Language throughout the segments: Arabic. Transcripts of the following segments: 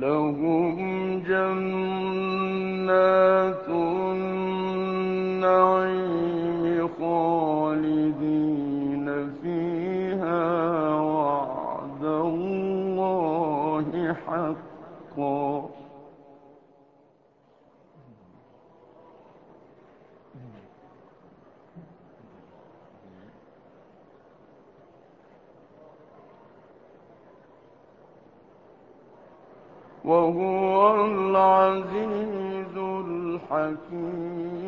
لهم جنات وهو العزيز الحكيم.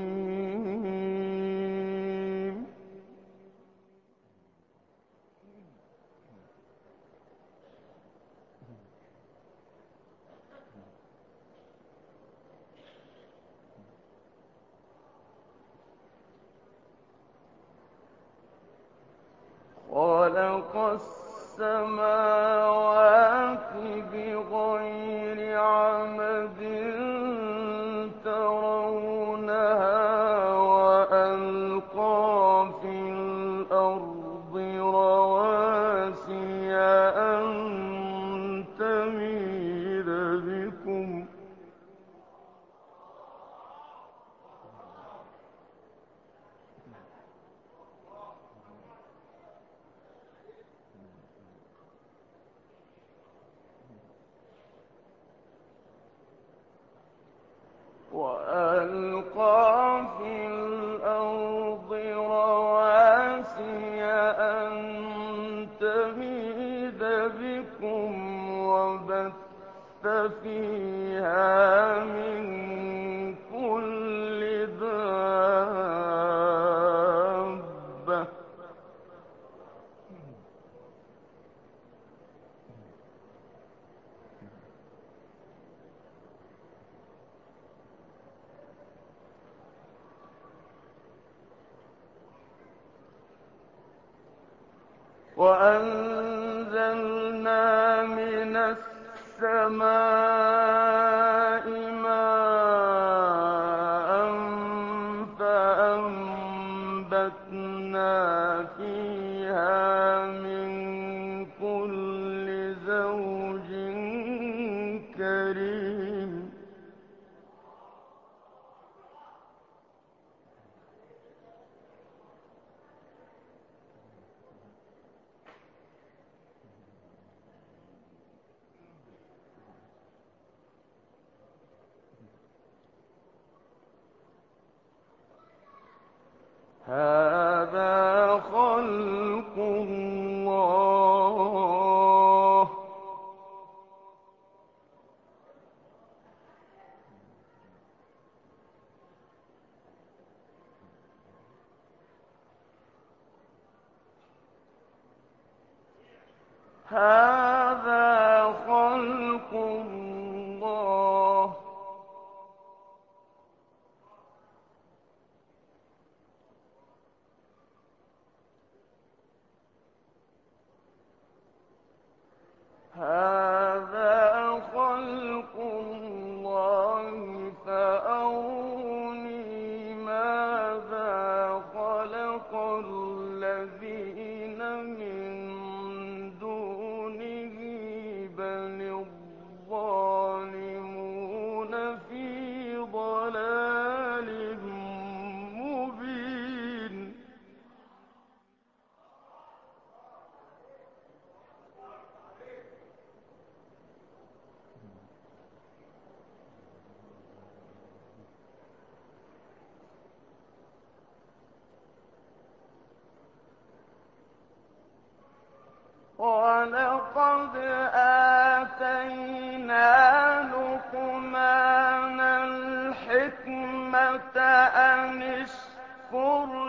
حُضِرَ وأنزلنا السماء هَا ولقد آتينا لقمان الحكمة أن اشكر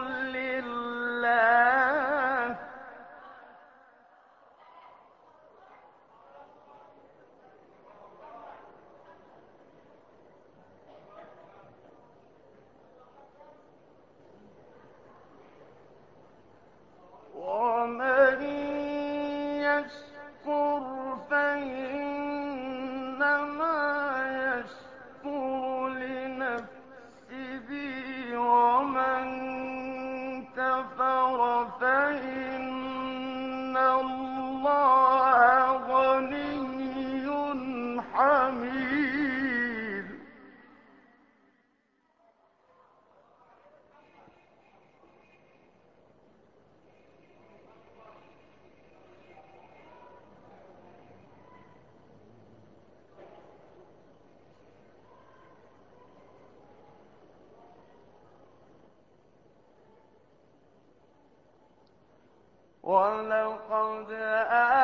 ولقد آتَيْنَا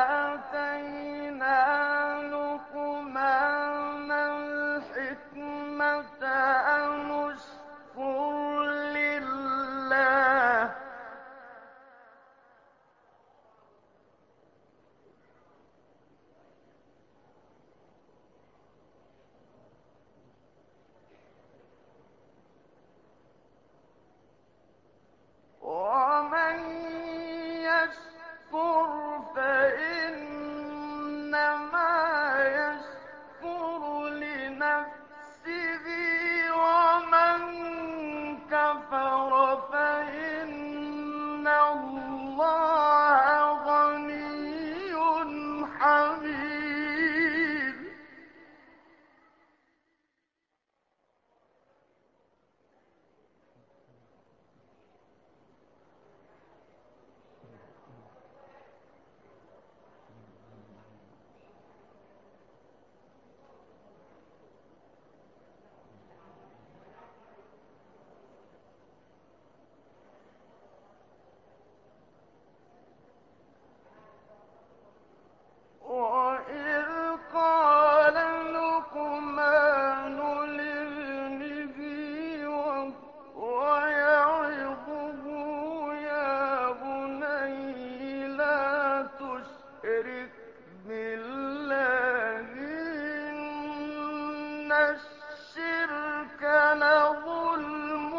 الشرك لظلم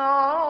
عظيم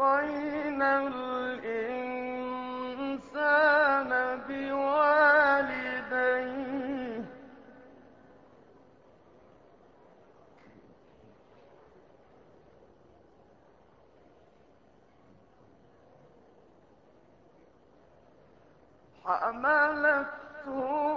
وَوَصَّيْنَا الْإِنسَانَ بِوَالِدَيْهِ حَمَلَتْهُ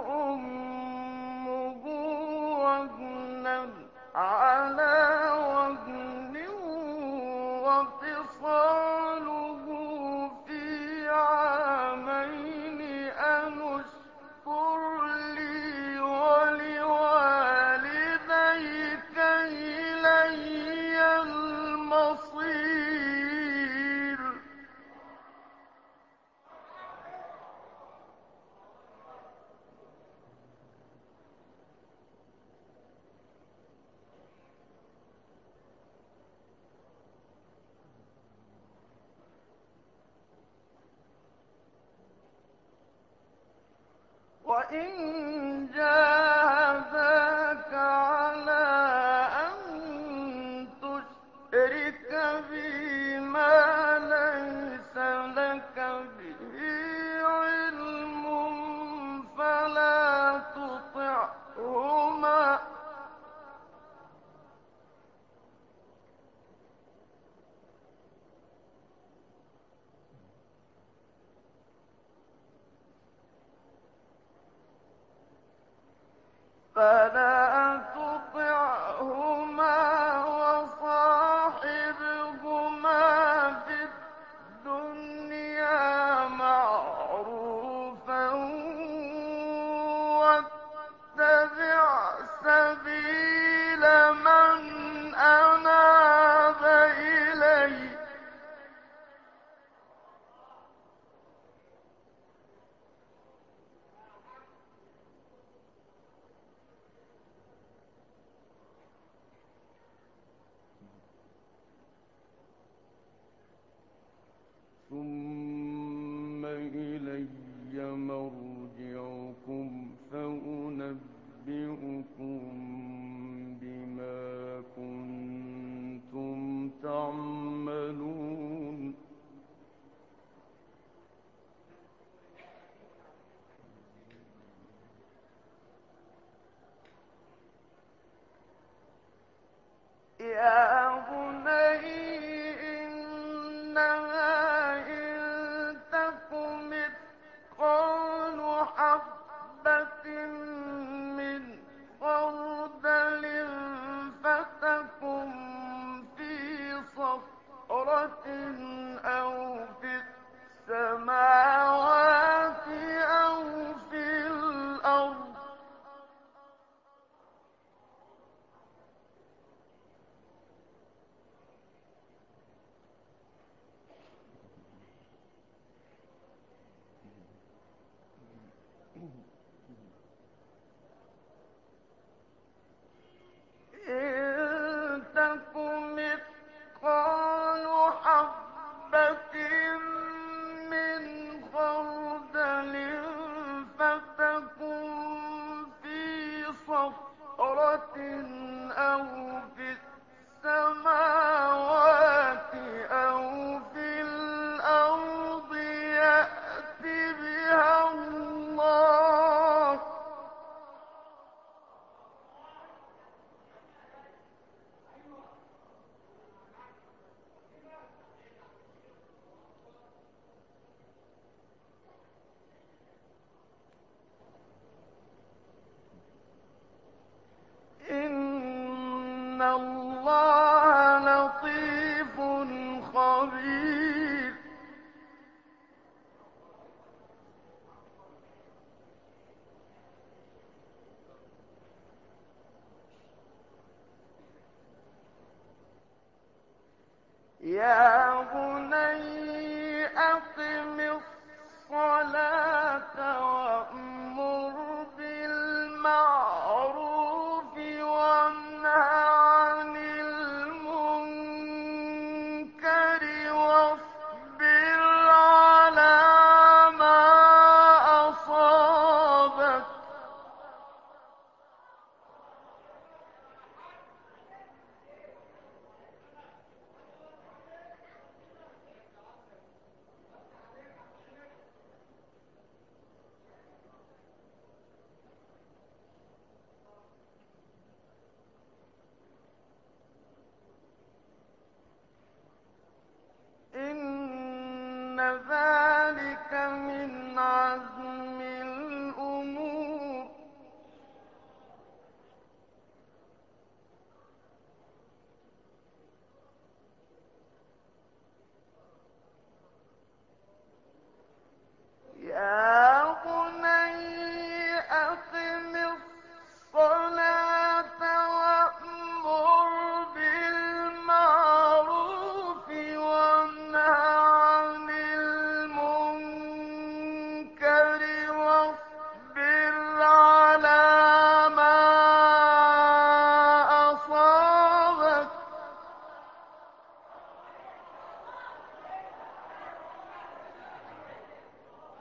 مرجعكم فأنبئكم بما كنتم تعملون Yeah. صخرة أو في اللَّهَ